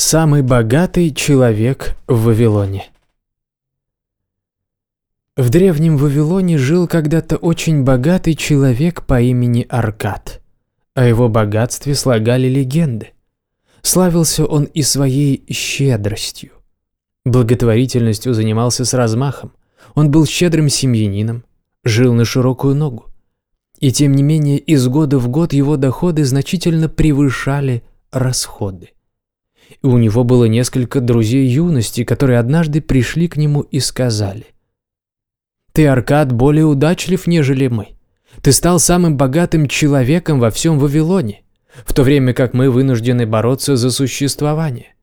Самый богатый человек в Вавилоне В древнем Вавилоне жил когда-то очень богатый человек по имени Аркад. О его богатстве слагали легенды. Славился он и своей щедростью. Благотворительностью занимался с размахом. Он был щедрым семьянином, жил на широкую ногу. И тем не менее из года в год его доходы значительно превышали расходы и у него было несколько друзей юности, которые однажды пришли к нему и сказали. «Ты, Аркад, более удачлив, нежели мы. Ты стал самым богатым человеком во всем Вавилоне, в то время как мы вынуждены бороться за существование.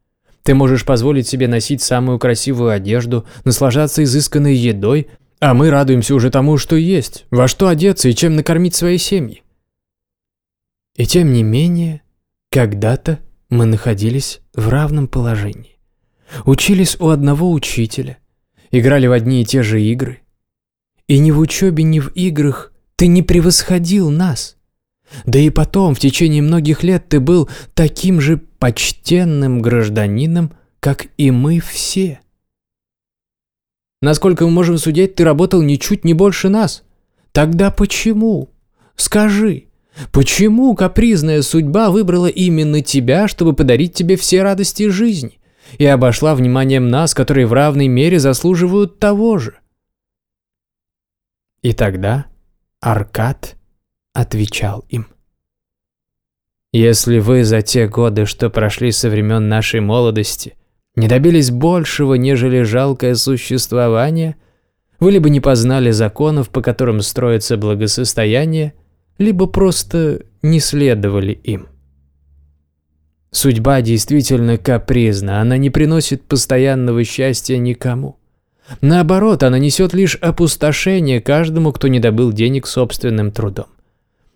Ты можешь позволить себе носить самую красивую одежду, наслаждаться изысканной едой, а мы радуемся уже тому, что есть, во что одеться и чем накормить свои семьи. И тем не менее, когда-то мы находились в равном положении. Учились у одного учителя, играли в одни и те же игры. И ни в учебе, ни в играх ты не превосходил нас. Да и потом, в течение многих лет ты был таким же почтенным гражданином, как и мы все. Насколько мы можем судить, ты работал ничуть не больше нас. Тогда почему? Скажи, Почему капризная судьба выбрала именно тебя, чтобы подарить тебе все радости жизни, и обошла вниманием нас, которые в равной мере заслуживают того же? И тогда Аркад отвечал им. Если вы за те годы, что прошли со времен нашей молодости, не добились большего, нежели жалкое существование, вы либо не познали законов, по которым строится благосостояние, либо просто не следовали им. Судьба действительно капризна, она не приносит постоянного счастья никому. Наоборот, она несет лишь опустошение каждому, кто не добыл денег собственным трудом.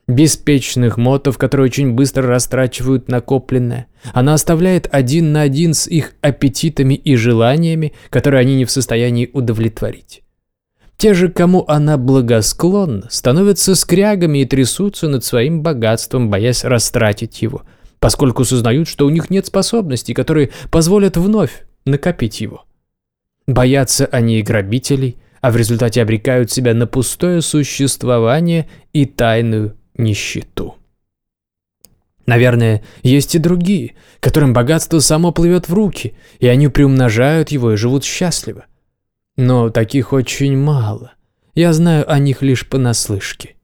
Беспечных мотов, которые очень быстро растрачивают накопленное. Она оставляет один на один с их аппетитами и желаниями, которые они не в состоянии удовлетворить. Те же, кому она благосклонна, становятся скрягами и трясутся над своим богатством, боясь растратить его, поскольку сознают, что у них нет способностей, которые позволят вновь накопить его. Боятся они и грабителей, а в результате обрекают себя на пустое существование и тайную нищету. Наверное, есть и другие, которым богатство само плывет в руки, и они приумножают его и живут счастливо. Но таких очень мало. Я знаю о них лишь понаслышке.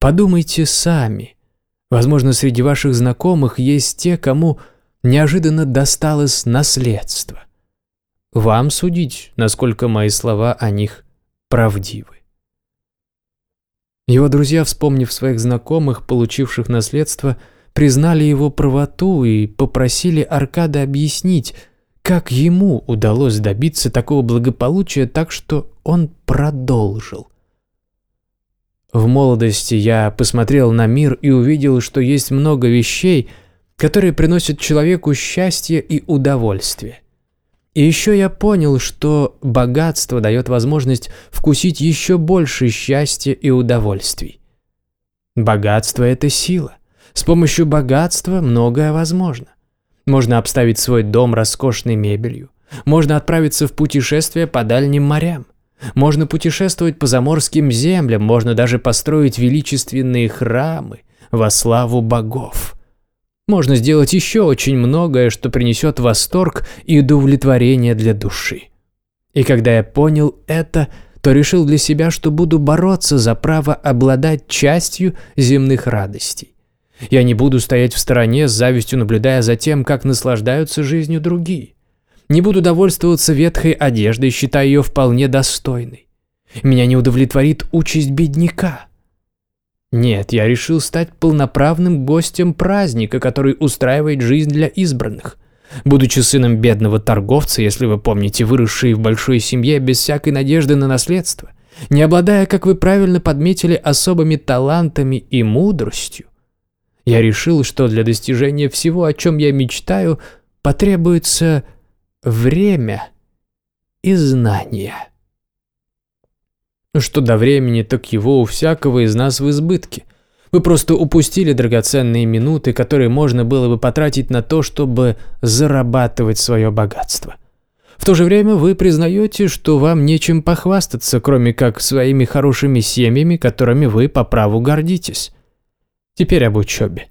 Подумайте сами. Возможно, среди ваших знакомых есть те, кому неожиданно досталось наследство. Вам судить, насколько мои слова о них правдивы. Его друзья, вспомнив своих знакомых, получивших наследство, признали его правоту и попросили Аркада объяснить, как ему удалось добиться такого благополучия так, что он продолжил? В молодости я посмотрел на мир и увидел, что есть много вещей, которые приносят человеку счастье и удовольствие. И еще я понял, что богатство дает возможность вкусить еще больше счастья и удовольствий. Богатство – это сила. С помощью богатства многое возможно. Можно обставить свой дом роскошной мебелью. Можно отправиться в путешествие по дальним морям. Можно путешествовать по заморским землям, можно даже построить величественные храмы во славу богов. Можно сделать еще очень многое, что принесет восторг и удовлетворение для души. И когда я понял это, то решил для себя, что буду бороться за право обладать частью земных радостей. Я не буду стоять в стороне с завистью, наблюдая за тем, как наслаждаются жизнью другие. Не буду довольствоваться ветхой одеждой, считая ее вполне достойной. Меня не удовлетворит участь бедняка. Нет, я решил стать полноправным гостем праздника, который устраивает жизнь для избранных. Будучи сыном бедного торговца, если вы помните, выросший в большой семье без всякой надежды на наследство, не обладая, как вы правильно подметили, особыми талантами и мудростью, я решил, что для достижения всего, о чем я мечтаю, потребуется время и знания. Что до времени, так его у всякого из нас в избытке. Вы просто упустили драгоценные минуты, которые можно было бы потратить на то, чтобы зарабатывать свое богатство. В то же время вы признаете, что вам нечем похвастаться, кроме как своими хорошими семьями, которыми вы по праву гордитесь. Теперь об учебе.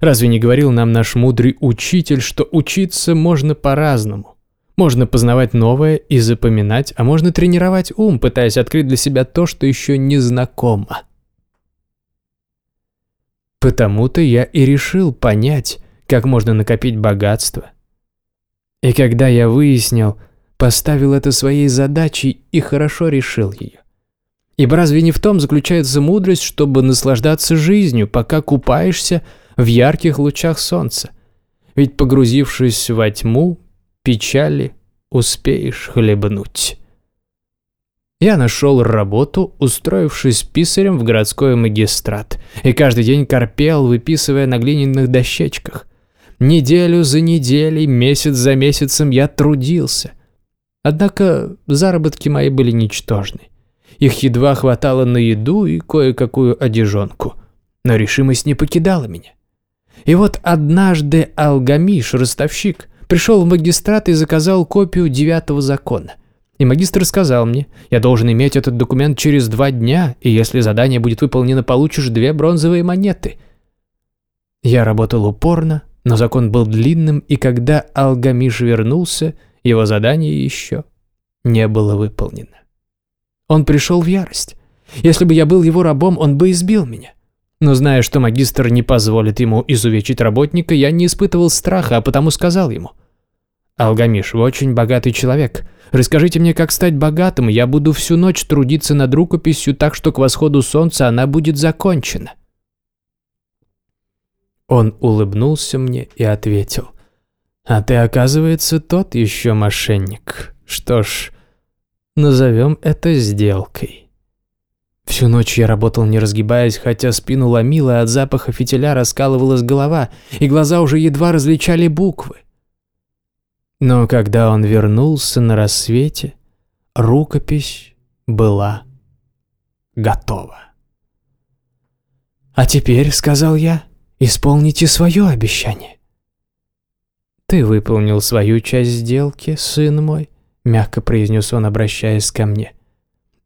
Разве не говорил нам наш мудрый учитель, что учиться можно по-разному? Можно познавать новое и запоминать, а можно тренировать ум, пытаясь открыть для себя то, что еще не знакомо. Потому-то я и решил понять, как можно накопить богатство. И когда я выяснил, поставил это своей задачей и хорошо решил ее. Ибо разве не в том заключается мудрость, чтобы наслаждаться жизнью, пока купаешься в ярких лучах солнца? Ведь погрузившись во тьму, печали успеешь хлебнуть. Я нашел работу, устроившись писарем в городской магистрат, и каждый день корпел, выписывая на глиняных дощечках. Неделю за неделей, месяц за месяцем я трудился. Однако заработки мои были ничтожны. Их едва хватало на еду и кое-какую одежонку. Но решимость не покидала меня. И вот однажды Алгамиш, ростовщик, пришел в магистрат и заказал копию девятого закона. И магистр сказал мне, я должен иметь этот документ через два дня, и если задание будет выполнено, получишь две бронзовые монеты. Я работал упорно, но закон был длинным, и когда Алгамиш вернулся, его задание еще не было выполнено. Он пришел в ярость. Если бы я был его рабом, он бы избил меня. Но зная, что магистр не позволит ему изувечить работника, я не испытывал страха, а потому сказал ему. «Алгамиш, вы очень богатый человек. Расскажите мне, как стать богатым, я буду всю ночь трудиться над рукописью так, что к восходу солнца она будет закончена». Он улыбнулся мне и ответил. «А ты, оказывается, тот еще мошенник. Что ж, Назовем это сделкой. Всю ночь я работал не разгибаясь, хотя спину ломило, от запаха фитиля раскалывалась голова, и глаза уже едва различали буквы. Но когда он вернулся на рассвете, рукопись была готова. «А теперь, — сказал я, — исполните свое обещание». «Ты выполнил свою часть сделки, сын мой», – мягко произнес он, обращаясь ко мне.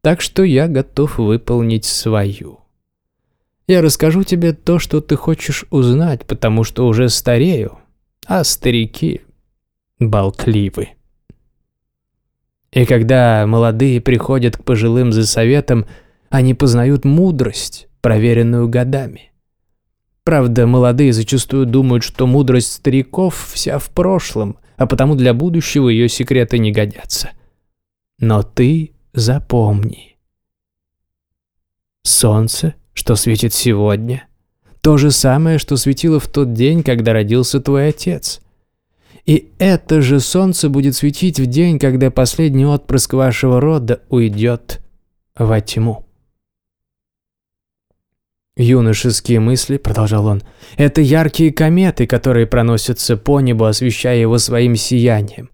«Так что я готов выполнить свою. Я расскажу тебе то, что ты хочешь узнать, потому что уже старею, а старики болтливы». И когда молодые приходят к пожилым за советом, они познают мудрость, проверенную годами. Правда, молодые зачастую думают, что мудрость стариков вся в прошлом, а потому для будущего ее секреты не годятся. Но ты запомни. Солнце, что светит сегодня, то же самое, что светило в тот день, когда родился твой отец. И это же солнце будет светить в день, когда последний отпрыск вашего рода уйдет во тьму. «Юношеские мысли», — продолжал он, — «это яркие кометы, которые проносятся по небу, освещая его своим сиянием.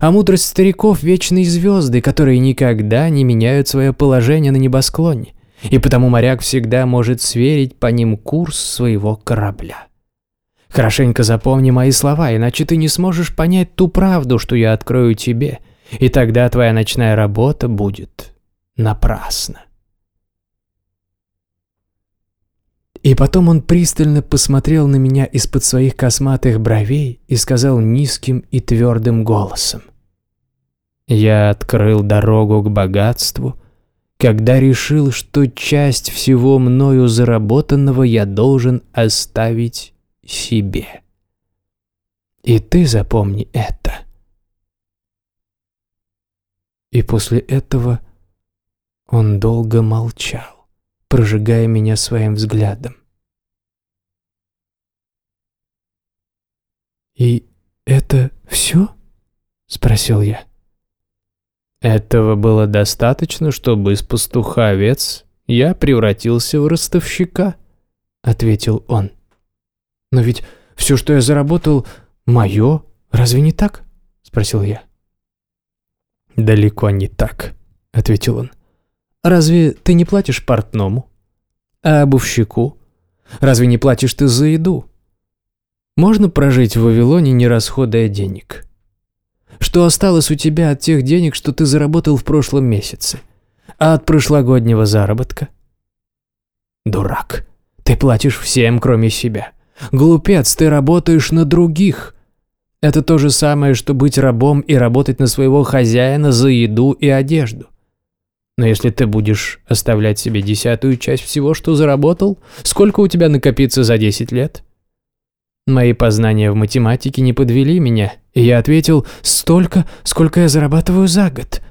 А мудрость стариков — вечные звезды, которые никогда не меняют свое положение на небосклоне, и потому моряк всегда может сверить по ним курс своего корабля. Хорошенько запомни мои слова, иначе ты не сможешь понять ту правду, что я открою тебе, и тогда твоя ночная работа будет напрасна. И потом он пристально посмотрел на меня из-под своих косматых бровей и сказал низким и твердым голосом. «Я открыл дорогу к богатству, когда решил, что часть всего мною заработанного я должен оставить себе. И ты запомни это». И после этого он долго молчал прожигая меня своим взглядом. «И это все?» — спросил я. Этого было достаточно, чтобы из пастуха овец я превратился в ростовщика, — ответил он. Но ведь все, что я заработал, мое, разве не так? — спросил я. Далеко не так, — ответил он. Разве ты не платишь портному? А обувщику? Разве не платишь ты за еду? Можно прожить в Вавилоне, не расходуя денег? Что осталось у тебя от тех денег, что ты заработал в прошлом месяце? А от прошлогоднего заработка? Дурак. Ты платишь всем, кроме себя. Глупец, ты работаешь на других. Это то же самое, что быть рабом и работать на своего хозяина за еду и одежду. Но если ты будешь оставлять себе десятую часть всего, что заработал, сколько у тебя накопится за 10 лет? Мои познания в математике не подвели меня, и я ответил «столько, сколько я зарабатываю за год».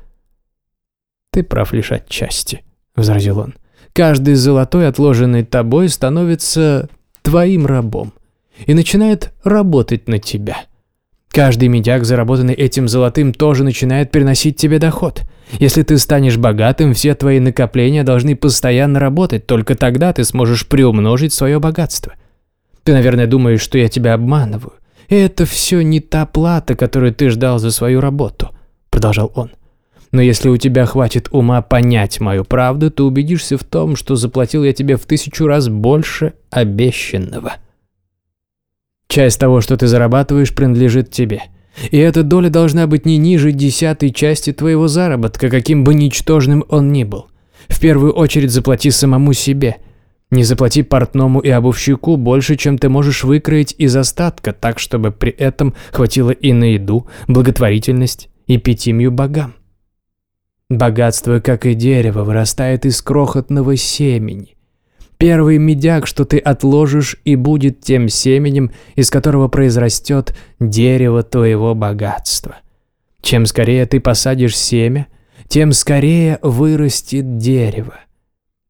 «Ты прав лишь отчасти», — возразил он. «Каждый золотой, отложенный тобой, становится твоим рабом и начинает работать на тебя. Каждый медяк, заработанный этим золотым, тоже начинает приносить тебе доход. Если ты станешь богатым, все твои накопления должны постоянно работать, только тогда ты сможешь приумножить свое богатство. Ты, наверное, думаешь, что я тебя обманываю. Это все не та плата, которую ты ждал за свою работу», — продолжал он. «Но если у тебя хватит ума понять мою правду, ты убедишься в том, что заплатил я тебе в тысячу раз больше обещанного». Часть того, что ты зарабатываешь, принадлежит тебе. И эта доля должна быть не ниже десятой части твоего заработка, каким бы ничтожным он ни был. В первую очередь заплати самому себе. Не заплати портному и обувщику больше, чем ты можешь выкроить из остатка, так, чтобы при этом хватило и на еду, благотворительность и пятимью богам. Богатство, как и дерево, вырастает из крохотного семени, Первый медяк, что ты отложишь, и будет тем семенем, из которого произрастет дерево твоего богатства. Чем скорее ты посадишь семя, тем скорее вырастет дерево.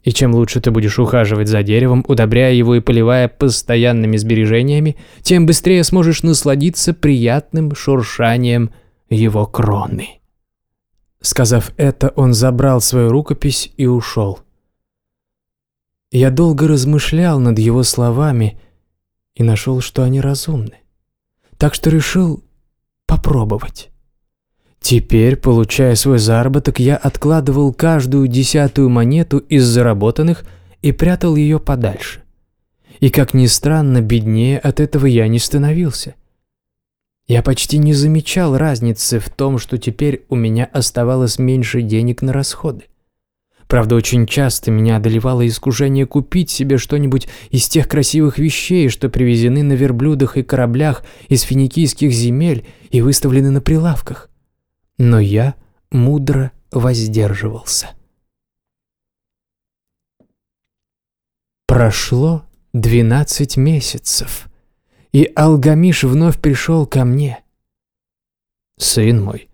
И чем лучше ты будешь ухаживать за деревом, удобряя его и поливая постоянными сбережениями, тем быстрее сможешь насладиться приятным шуршанием его кроны. Сказав это, он забрал свою рукопись и ушел. Я долго размышлял над его словами и нашел, что они разумны. Так что решил попробовать. Теперь, получая свой заработок, я откладывал каждую десятую монету из заработанных и прятал ее подальше. И, как ни странно, беднее от этого я не становился. Я почти не замечал разницы в том, что теперь у меня оставалось меньше денег на расходы. Правда, очень часто меня одолевало искушение купить себе что-нибудь из тех красивых вещей, что привезены на верблюдах и кораблях из финикийских земель и выставлены на прилавках. Но я мудро воздерживался. Прошло двенадцать месяцев, и Алгамиш вновь пришел ко мне. «Сын мой,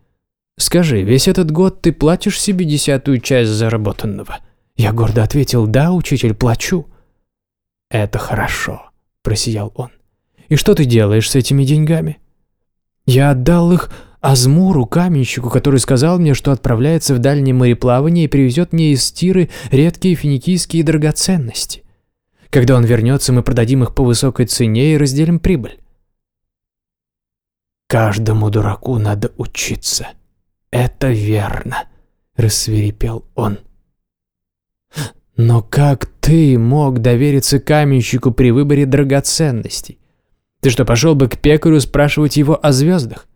Скажи, весь этот год ты платишь себе десятую часть заработанного?» Я гордо ответил, «Да, учитель, плачу». «Это хорошо», – просиял он. «И что ты делаешь с этими деньгами?» «Я отдал их Азмуру, каменщику, который сказал мне, что отправляется в дальнее мореплавание и привезет мне из Тиры редкие финикийские драгоценности. Когда он вернется, мы продадим их по высокой цене и разделим прибыль». «Каждому дураку надо учиться», «Это верно», — рассверепел он. «Но как ты мог довериться каменщику при выборе драгоценностей? Ты что, пошел бы к пекарю спрашивать его о звездах?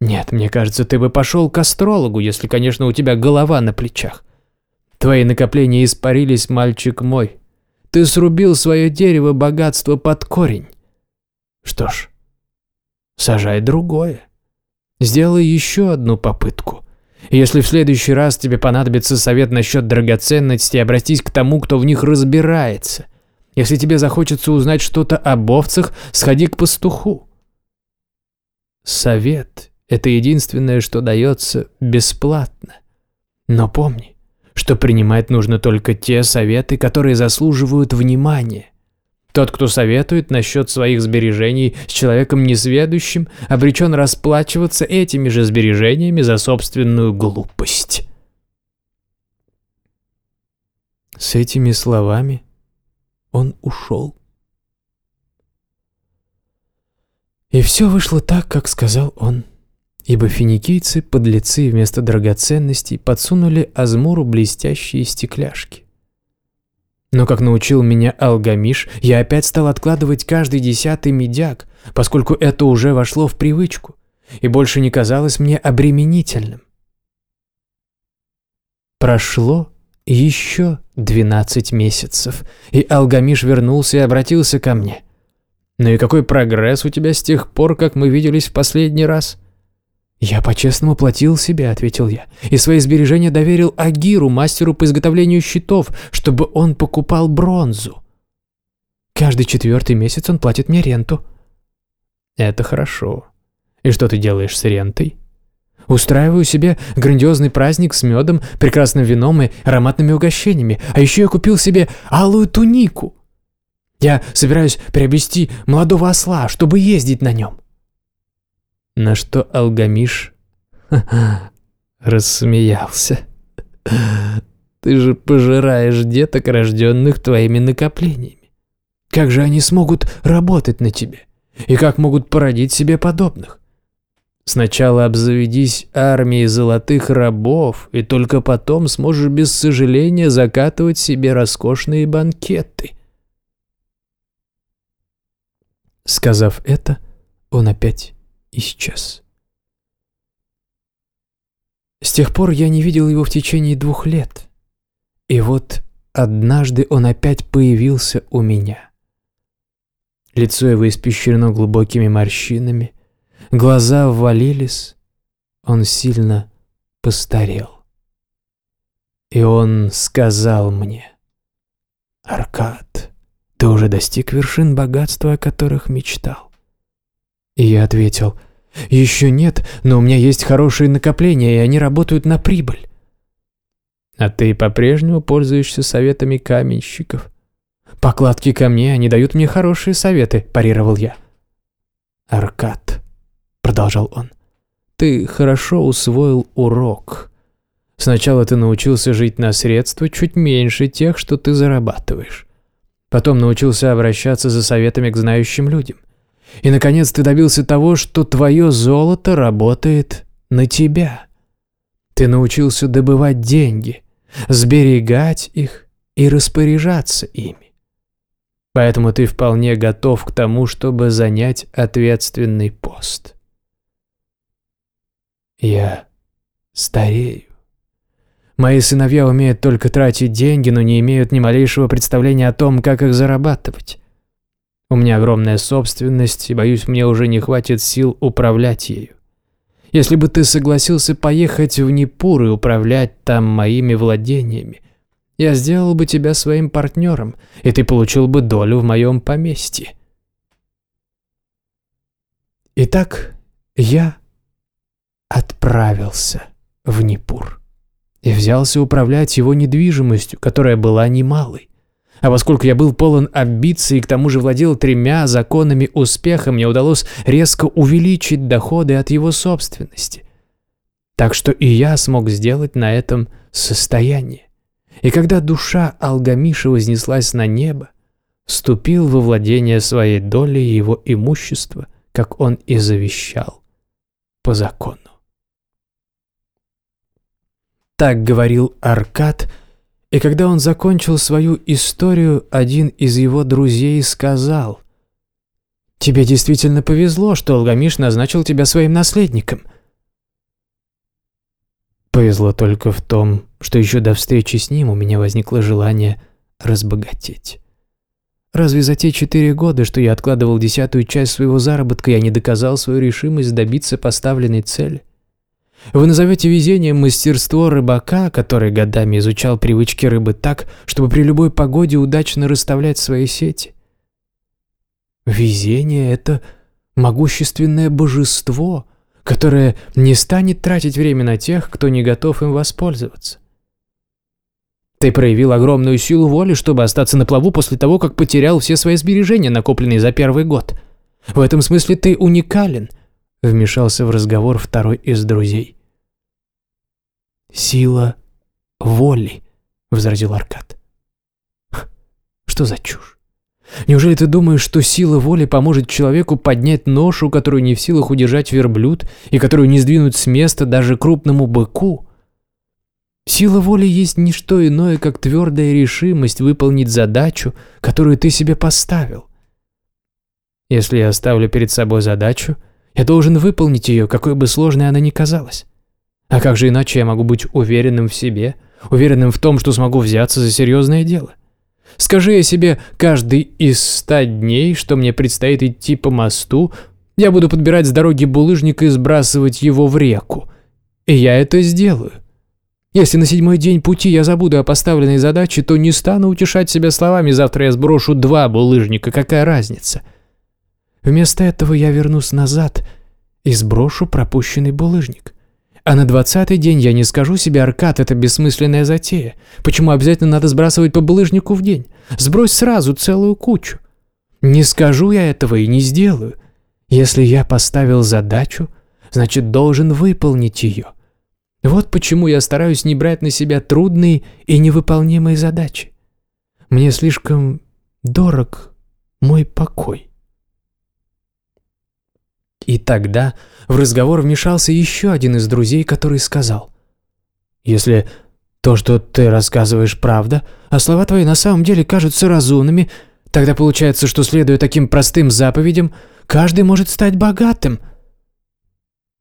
Нет, мне кажется, ты бы пошел к астрологу, если, конечно, у тебя голова на плечах. Твои накопления испарились, мальчик мой. Ты срубил свое дерево богатства под корень. Что ж, сажай другое. Сделай еще одну попытку. Если в следующий раз тебе понадобится совет насчет драгоценностей, обратись к тому, кто в них разбирается. Если тебе захочется узнать что-то об овцах, сходи к пастуху. Совет – это единственное, что дается бесплатно. Но помни, что принимать нужно только те советы, которые заслуживают внимания. Тот, кто советует насчет своих сбережений с человеком несведущим, обречен расплачиваться этими же сбережениями за собственную глупость. С этими словами он ушел. И все вышло так, как сказал он, ибо финикийцы, подлецы, вместо драгоценностей подсунули Азмуру блестящие стекляшки. Но как научил меня Алгамиш, я опять стал откладывать каждый десятый медяк, поскольку это уже вошло в привычку и больше не казалось мне обременительным. Прошло еще двенадцать месяцев, и Алгамиш вернулся и обратился ко мне. «Ну и какой прогресс у тебя с тех пор, как мы виделись в последний раз?» «Я по-честному платил себе», — ответил я, «и свои сбережения доверил Агиру, мастеру по изготовлению щитов, чтобы он покупал бронзу. Каждый четвертый месяц он платит мне ренту». «Это хорошо. И что ты делаешь с рентой?» Устраиваю себе грандиозный праздник с медом, прекрасным вином и ароматными угощениями. А еще я купил себе алую тунику. Я собираюсь приобрести молодого осла, чтобы ездить на нем. На что Алгамиш рассмеялся. Ты же пожираешь деток, рожденных твоими накоплениями. Как же они смогут работать на тебе? И как могут породить себе подобных? Сначала обзаведись армией золотых рабов, и только потом сможешь без сожаления закатывать себе роскошные банкеты. Сказав это, он опять исчез. С тех пор я не видел его в течение двух лет. И вот однажды он опять появился у меня. Лицо его испещрено глубокими морщинами, Глаза ввалились, он сильно постарел. И он сказал мне, «Аркад, ты уже достиг вершин богатства, о которых мечтал». И я ответил, «Еще нет, но у меня есть хорошие накопления, и они работают на прибыль». «А ты по-прежнему пользуешься советами каменщиков?» «Покладки камней, они дают мне хорошие советы», – парировал я. «Аркад, продолжал он. «Ты хорошо усвоил урок. Сначала ты научился жить на средства чуть меньше тех, что ты зарабатываешь. Потом научился обращаться за советами к знающим людям. И, наконец, ты добился того, что твое золото работает на тебя. Ты научился добывать деньги, сберегать их и распоряжаться ими. Поэтому ты вполне готов к тому, чтобы занять ответственный пост. Я старею. Мои сыновья умеют только тратить деньги, но не имеют ни малейшего представления о том, как их зарабатывать. У меня огромная собственность, и, боюсь, мне уже не хватит сил управлять ею. Если бы ты согласился поехать в Непур и управлять там моими владениями, я сделал бы тебя своим партнером, и ты получил бы долю в моем поместье. Итак, я отправился в Непур и взялся управлять его недвижимостью, которая была немалой. А поскольку я был полон амбиций и к тому же владел тремя законами успеха, мне удалось резко увеличить доходы от его собственности. Так что и я смог сделать на этом состояние. И когда душа Алгамиша вознеслась на небо, вступил во владение своей доли его имущества, как он и завещал по закону. Так говорил Аркад, и когда он закончил свою историю, один из его друзей сказал, «Тебе действительно повезло, что Алгамиш назначил тебя своим наследником». Повезло только в том, что еще до встречи с ним у меня возникло желание разбогатеть. Разве за те четыре года, что я откладывал десятую часть своего заработка, я не доказал свою решимость добиться поставленной цели? Вы назовете везением мастерство рыбака, который годами изучал привычки рыбы так, чтобы при любой погоде удачно расставлять свои сети. Везение – это могущественное божество, которое не станет тратить время на тех, кто не готов им воспользоваться. Ты проявил огромную силу воли, чтобы остаться на плаву после того, как потерял все свои сбережения, накопленные за первый год. В этом смысле ты уникален, Вмешался в разговор второй из друзей. «Сила воли», — возразил Аркад. «Что за чушь? Неужели ты думаешь, что сила воли поможет человеку поднять ношу, которую не в силах удержать верблюд, и которую не сдвинуть с места даже крупному быку? Сила воли есть не что иное, как твердая решимость выполнить задачу, которую ты себе поставил. Если я ставлю перед собой задачу, я должен выполнить ее, какой бы сложной она ни казалась. А как же иначе я могу быть уверенным в себе, уверенным в том, что смогу взяться за серьезное дело? Скажи я себе каждый из ста дней, что мне предстоит идти по мосту, я буду подбирать с дороги булыжник и сбрасывать его в реку. И я это сделаю. Если на седьмой день пути я забуду о поставленной задаче, то не стану утешать себя словами «завтра я сброшу два булыжника, какая разница?» Вместо этого я вернусь назад и сброшу пропущенный булыжник. А на двадцатый день я не скажу себе «Аркад, это бессмысленная затея. Почему обязательно надо сбрасывать по булыжнику в день? Сбрось сразу целую кучу». Не скажу я этого и не сделаю. Если я поставил задачу, значит должен выполнить ее. Вот почему я стараюсь не брать на себя трудные и невыполнимые задачи. Мне слишком дорог мой покой. И тогда в разговор вмешался еще один из друзей, который сказал, «Если то, что ты рассказываешь, правда, а слова твои на самом деле кажутся разумными, тогда получается, что, следуя таким простым заповедям, каждый может стать богатым».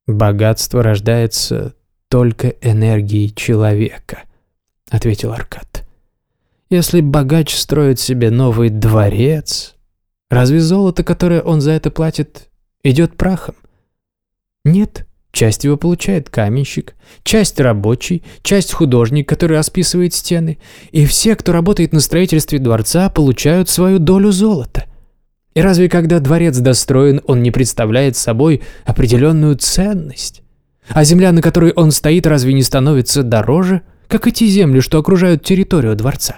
Богатство рождается только энергией человека», — ответил Аркад. «Если богач строит себе новый дворец, разве золото, которое он за это платит, идет прахом? Нет, часть его получает каменщик, часть рабочий, часть художник, который расписывает стены, и все, кто работает на строительстве дворца, получают свою долю золота». И разве когда дворец достроен, он не представляет собой определенную ценность? А земля, на которой он стоит, разве не становится дороже, как эти земли, что окружают территорию дворца?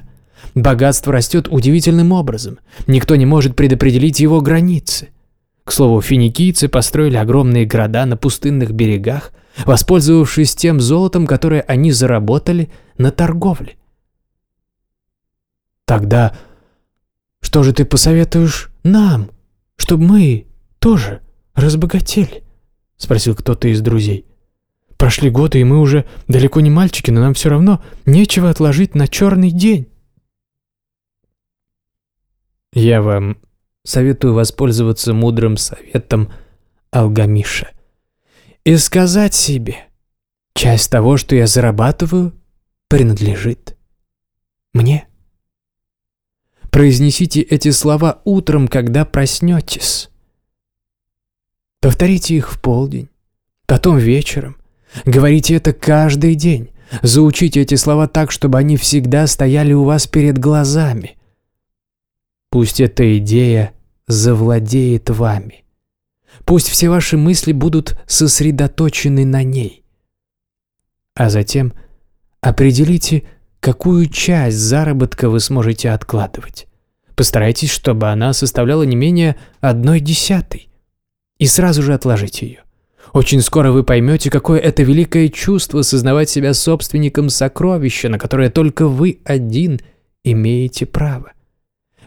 Богатство растет удивительным образом. Никто не может предопределить его границы. К слову, финикийцы построили огромные города на пустынных берегах, воспользовавшись тем золотом, которое они заработали на торговле. Тогда что же ты посоветуешь нам, чтобы мы тоже разбогатели? Спросил кто-то из друзей. Прошли годы, и мы уже далеко не мальчики, но нам все равно нечего отложить на черный день. Я вам советую воспользоваться мудрым советом Алгамиша и сказать себе, часть того, что я зарабатываю, принадлежит мне. Произнесите эти слова утром, когда проснетесь. Повторите их в полдень, потом вечером, Говорите это каждый день. Заучите эти слова так, чтобы они всегда стояли у вас перед глазами. Пусть эта идея завладеет вами. Пусть все ваши мысли будут сосредоточены на ней. А затем определите, какую часть заработка вы сможете откладывать. Постарайтесь, чтобы она составляла не менее одной десятой. И сразу же отложите ее. Очень скоро вы поймете, какое это великое чувство сознавать себя собственником сокровища, на которое только вы один имеете право.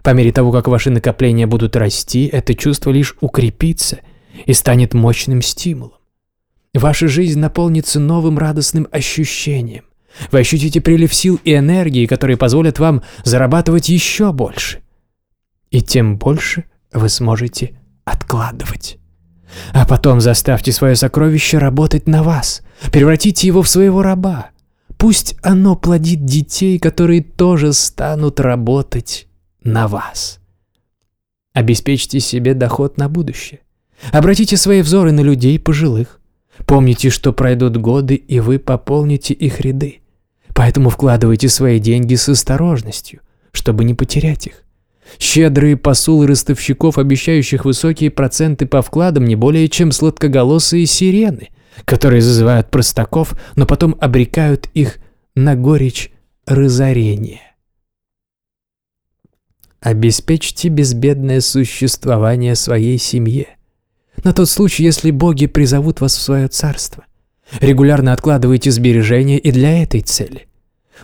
По мере того, как ваши накопления будут расти, это чувство лишь укрепится и станет мощным стимулом. Ваша жизнь наполнится новым радостным ощущением. Вы ощутите прилив сил и энергии, которые позволят вам зарабатывать еще больше. И тем больше вы сможете откладывать. А потом заставьте свое сокровище работать на вас. Превратите его в своего раба. Пусть оно плодит детей, которые тоже станут работать на вас. Обеспечьте себе доход на будущее. Обратите свои взоры на людей пожилых. Помните, что пройдут годы, и вы пополните их ряды. Поэтому вкладывайте свои деньги с осторожностью, чтобы не потерять их. Щедрые посулы ростовщиков, обещающих высокие проценты по вкладам, не более чем сладкоголосые сирены, которые зазывают простаков, но потом обрекают их на горечь разорения. Обеспечьте безбедное существование своей семье. На тот случай, если боги призовут вас в свое царство. Регулярно откладывайте сбережения и для этой цели.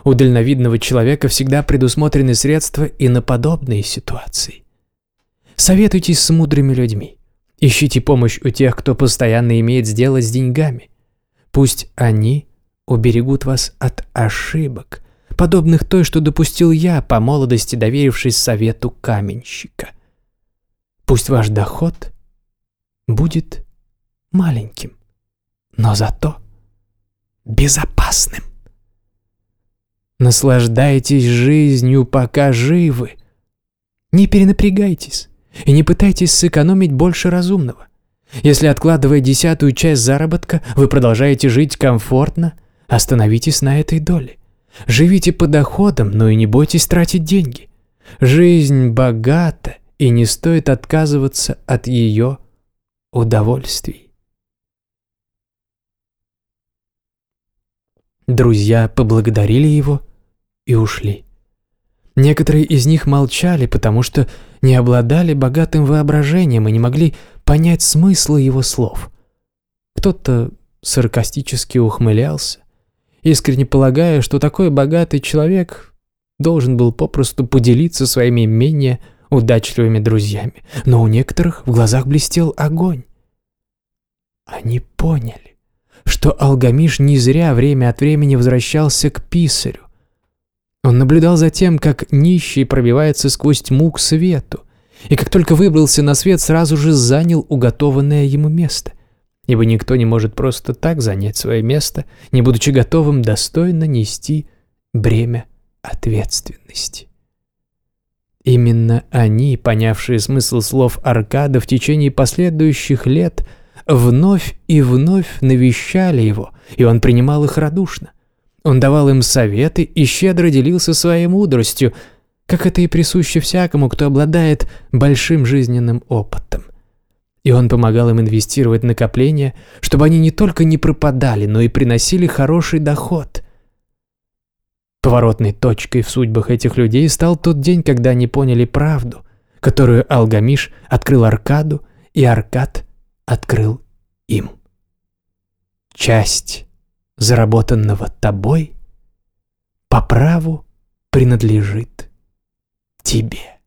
У дальновидного человека всегда предусмотрены средства и на подобные ситуации. Советуйтесь с мудрыми людьми. Ищите помощь у тех, кто постоянно имеет дело с деньгами. Пусть они уберегут вас от ошибок, подобных той, что допустил я, по молодости доверившись совету каменщика. Пусть ваш доход будет маленьким, но зато безопасным. Наслаждайтесь жизнью, пока живы. Не перенапрягайтесь и не пытайтесь сэкономить больше разумного. Если откладывая десятую часть заработка, вы продолжаете жить комфортно, остановитесь на этой доле. Живите по доходам, но и не бойтесь тратить деньги. Жизнь богата, и не стоит отказываться от ее удовольствий. Друзья поблагодарили его и ушли. Некоторые из них молчали, потому что не обладали богатым воображением и не могли понять смысла его слов. Кто-то саркастически ухмылялся, искренне полагая, что такой богатый человек должен был попросту поделиться своими менее удачливыми друзьями. Но у некоторых в глазах блестел огонь. Они поняли, что Алгамиш не зря время от времени возвращался к писарю. Он наблюдал за тем, как нищий пробивается сквозь тьму к свету, и как только выбрался на свет, сразу же занял уготованное ему место. Ибо никто не может просто так занять свое место, не будучи готовым достойно нести бремя ответственности. Именно они, понявшие смысл слов Аркада в течение последующих лет, вновь и вновь навещали его, и он принимал их радушно. Он давал им советы и щедро делился своей мудростью, как это и присуще всякому, кто обладает большим жизненным опытом. И он помогал им инвестировать накопления, чтобы они не только не пропадали, но и приносили хороший доход. Поворотной точкой в судьбах этих людей стал тот день, когда они поняли правду, которую Алгамиш открыл Аркаду, и Аркад открыл им. Часть заработанного тобой по праву принадлежит тебе.